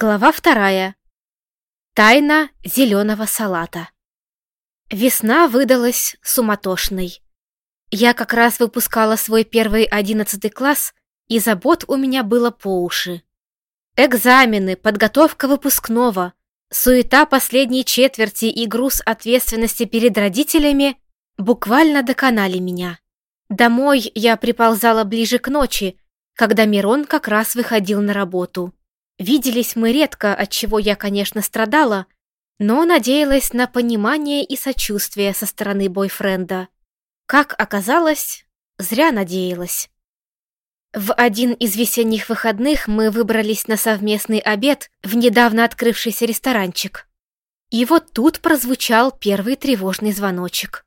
Глава вторая. Тайна зеленого салата. Весна выдалась суматошной. Я как раз выпускала свой первый одиннадцатый класс, и забот у меня было по уши. Экзамены, подготовка выпускного, суета последней четверти и груз ответственности перед родителями буквально доконали меня. Домой я приползала ближе к ночи, когда Мирон как раз выходил на работу. Виделись мы редко, от чего я, конечно, страдала, но надеялась на понимание и сочувствие со стороны бойфренда. Как оказалось, зря надеялась. В один из весенних выходных мы выбрались на совместный обед в недавно открывшийся ресторанчик. И вот тут прозвучал первый тревожный звоночек.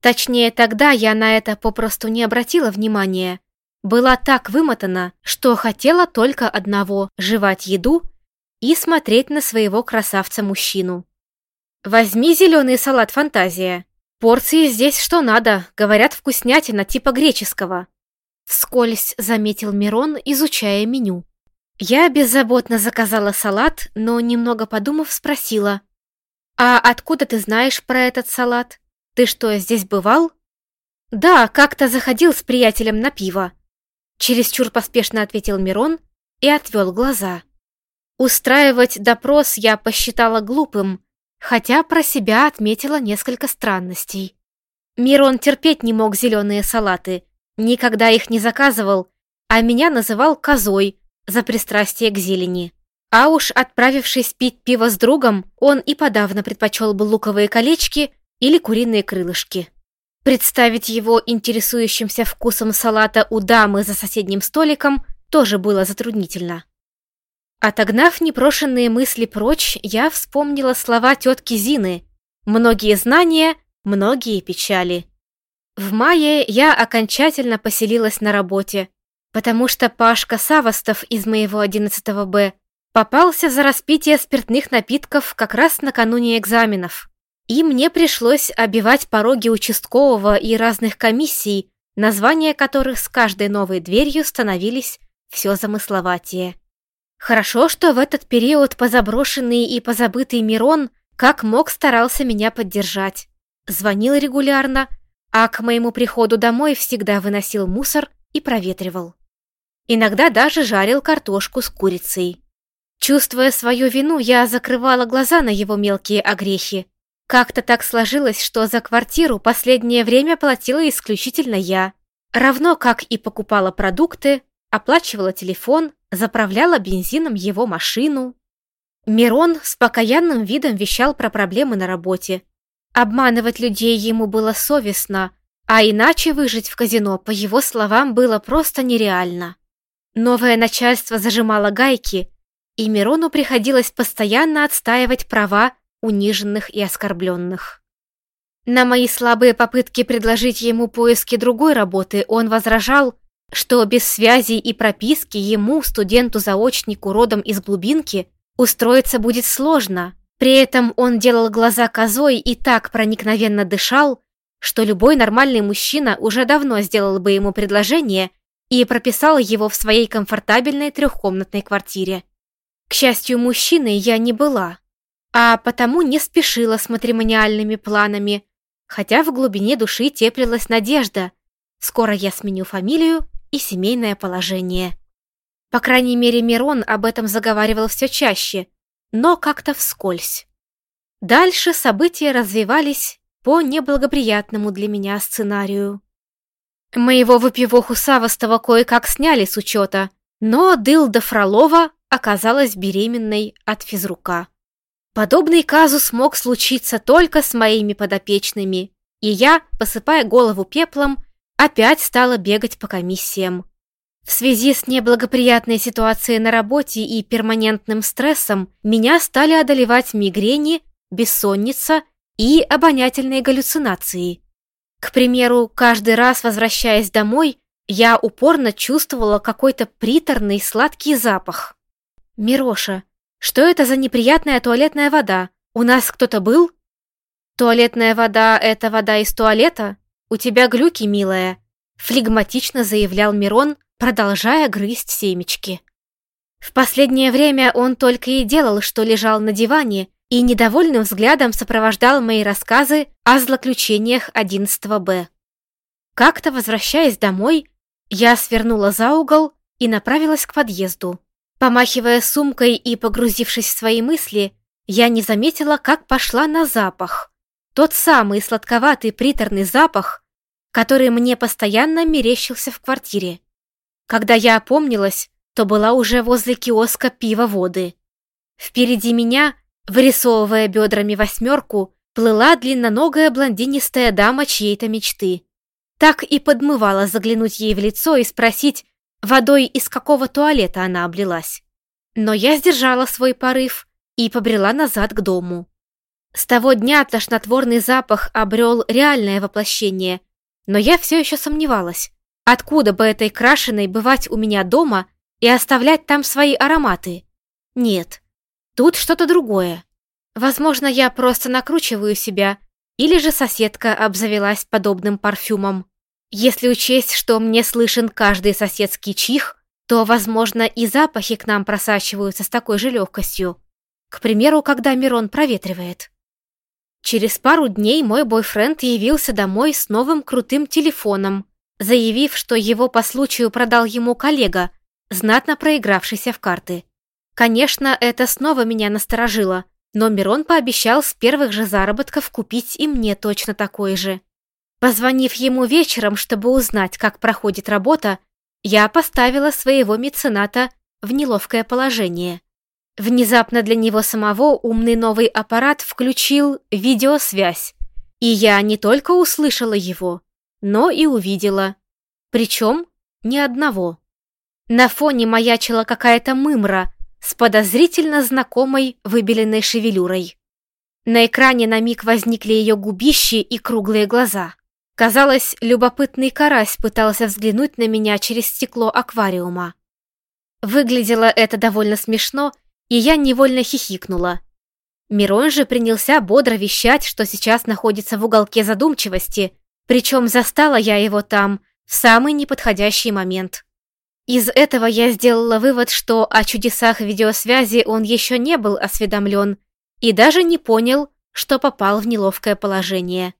Точнее, тогда я на это попросту не обратила внимания, была так вымотана, что хотела только одного – жевать еду и смотреть на своего красавца-мужчину. «Возьми зеленый салат «Фантазия». Порции здесь что надо, говорят, вкуснятина типа греческого». Вскользь заметил Мирон, изучая меню. Я беззаботно заказала салат, но, немного подумав, спросила. «А откуда ты знаешь про этот салат? Ты что, здесь бывал?» «Да, как-то заходил с приятелем на пиво», Чересчур поспешно ответил Мирон и отвел глаза. Устраивать допрос я посчитала глупым, хотя про себя отметила несколько странностей. Мирон терпеть не мог зеленые салаты, никогда их не заказывал, а меня называл козой за пристрастие к зелени. А уж отправившись пить пиво с другом, он и подавно предпочел бы луковые колечки или куриные крылышки. Представить его интересующимся вкусом салата у дамы за соседним столиком тоже было затруднительно. Отогнав непрошенные мысли прочь, я вспомнила слова тетки Зины «Многие знания, многие печали». В мае я окончательно поселилась на работе, потому что Пашка Савостов из моего 11 Б попался за распитие спиртных напитков как раз накануне экзаменов и мне пришлось обивать пороги участкового и разных комиссий, названия которых с каждой новой дверью становились все замысловатее. Хорошо, что в этот период позаброшенный и позабытый Мирон как мог старался меня поддержать. Звонил регулярно, а к моему приходу домой всегда выносил мусор и проветривал. Иногда даже жарил картошку с курицей. Чувствуя свою вину, я закрывала глаза на его мелкие огрехи, как-то так сложилось, что за квартиру последнее время платила исключительно я. Равно как и покупала продукты, оплачивала телефон, заправляла бензином его машину. Мирон с покаянным видом вещал про проблемы на работе. Обманывать людей ему было совестно, а иначе выжить в казино, по его словам, было просто нереально. Новое начальство зажимало гайки, и Мирону приходилось постоянно отстаивать права униженных и оскорбленных. На мои слабые попытки предложить ему поиски другой работы он возражал, что без связи и прописки ему, студенту-заочнику родом из глубинки, устроиться будет сложно. При этом он делал глаза козой и так проникновенно дышал, что любой нормальный мужчина уже давно сделал бы ему предложение и прописал его в своей комфортабельной трехкомнатной квартире. К счастью, мужчиной я не была, а потому не спешила с матримониальными планами, хотя в глубине души теплилась надежда. Скоро я сменю фамилию и семейное положение. По крайней мере, Мирон об этом заговаривал все чаще, но как-то вскользь. Дальше события развивались по неблагоприятному для меня сценарию. Моего выпивоху Савостова кое-как сняли с учета, но Дылда Фролова оказалась беременной от физрука. Подобный казус мог случиться только с моими подопечными, и я, посыпая голову пеплом, опять стала бегать по комиссиям. В связи с неблагоприятной ситуацией на работе и перманентным стрессом меня стали одолевать мигрени, бессонница и обонятельные галлюцинации. К примеру, каждый раз, возвращаясь домой, я упорно чувствовала какой-то приторный сладкий запах. «Мироша, что это за неприятная туалетная вода? У нас кто-то был? Туалетная вода — это вода из туалета? У тебя глюки, милая, флегматично заявлял Мирон, продолжая грызть семечки. В последнее время он только и делал, что лежал на диване и недовольным взглядом сопровождал мои рассказы о злоключениях 11 Б. Как-то, возвращаясь домой, я свернула за угол и направилась к подъезду. Помахивая сумкой и погрузившись в свои мысли, я не заметила, как пошла на запах. Тот самый сладковатый приторный запах, который мне постоянно мерещился в квартире. Когда я опомнилась, то была уже возле киоска пива-воды. Впереди меня, вырисовывая бедрами восьмерку, плыла длинноногая блондинистая дама чьей-то мечты. Так и подмывала заглянуть ей в лицо и спросить, водой из какого туалета она облилась. Но я сдержала свой порыв и побрела назад к дому. С того дня тошнотворный запах обрел реальное воплощение, но я все еще сомневалась, откуда бы этой крашеной бывать у меня дома и оставлять там свои ароматы. Нет, тут что-то другое. Возможно, я просто накручиваю себя, или же соседка обзавелась подобным парфюмом. Если учесть, что мне слышен каждый соседский чих, то, возможно, и запахи к нам просачиваются с такой же легкостью. К примеру, когда Мирон проветривает. Через пару дней мой бойфренд явился домой с новым крутым телефоном, заявив, что его по случаю продал ему коллега, знатно проигравшийся в карты. Конечно, это снова меня насторожило, но Мирон пообещал с первых же заработков купить и мне точно такой же. Позвонив ему вечером, чтобы узнать, как проходит работа, я поставила своего мецената в неловкое положение. Внезапно для него самого умный новый аппарат включил видеосвязь, и я не только услышала его, но и увидела. Причем ни одного. На фоне маячила какая-то мымра с подозрительно знакомой выбеленной шевелюрой. На экране на миг возникли ее губищи и круглые глаза. Казалось, любопытный карась пытался взглянуть на меня через стекло аквариума. Выглядело это довольно смешно, и я невольно хихикнула. Мирон же принялся бодро вещать, что сейчас находится в уголке задумчивости, причем застала я его там в самый неподходящий момент. Из этого я сделала вывод, что о чудесах видеосвязи он еще не был осведомлен и даже не понял, что попал в неловкое положение.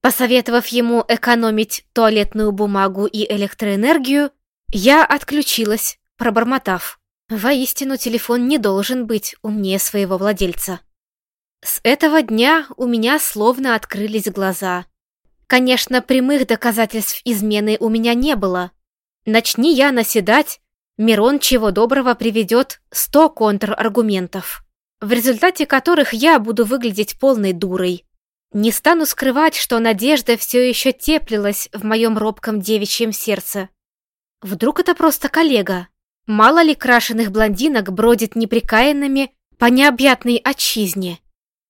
Посоветовав ему экономить туалетную бумагу и электроэнергию, я отключилась, пробормотав. Воистину, телефон не должен быть умнее своего владельца. С этого дня у меня словно открылись глаза. Конечно, прямых доказательств измены у меня не было. Начни я наседать, Мирон чего доброго приведет сто контраргументов, в результате которых я буду выглядеть полной дурой. Не стану скрывать, что надежда все еще теплилась в моем робком девичьем сердце. Вдруг это просто коллега? Мало ли крашеных блондинок бродит неприкаянными по необъятной отчизне.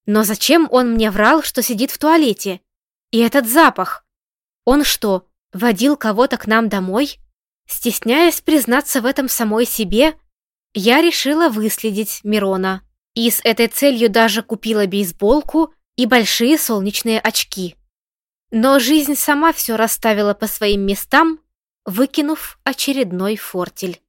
Но зачем он мне врал, что сидит в туалете? И этот запах? Он что, водил кого-то к нам домой? Стесняясь признаться в этом самой себе, я решила выследить Мирона. И с этой целью даже купила бейсболку и большие солнечные очки. Но жизнь сама все расставила по своим местам, выкинув очередной фортель.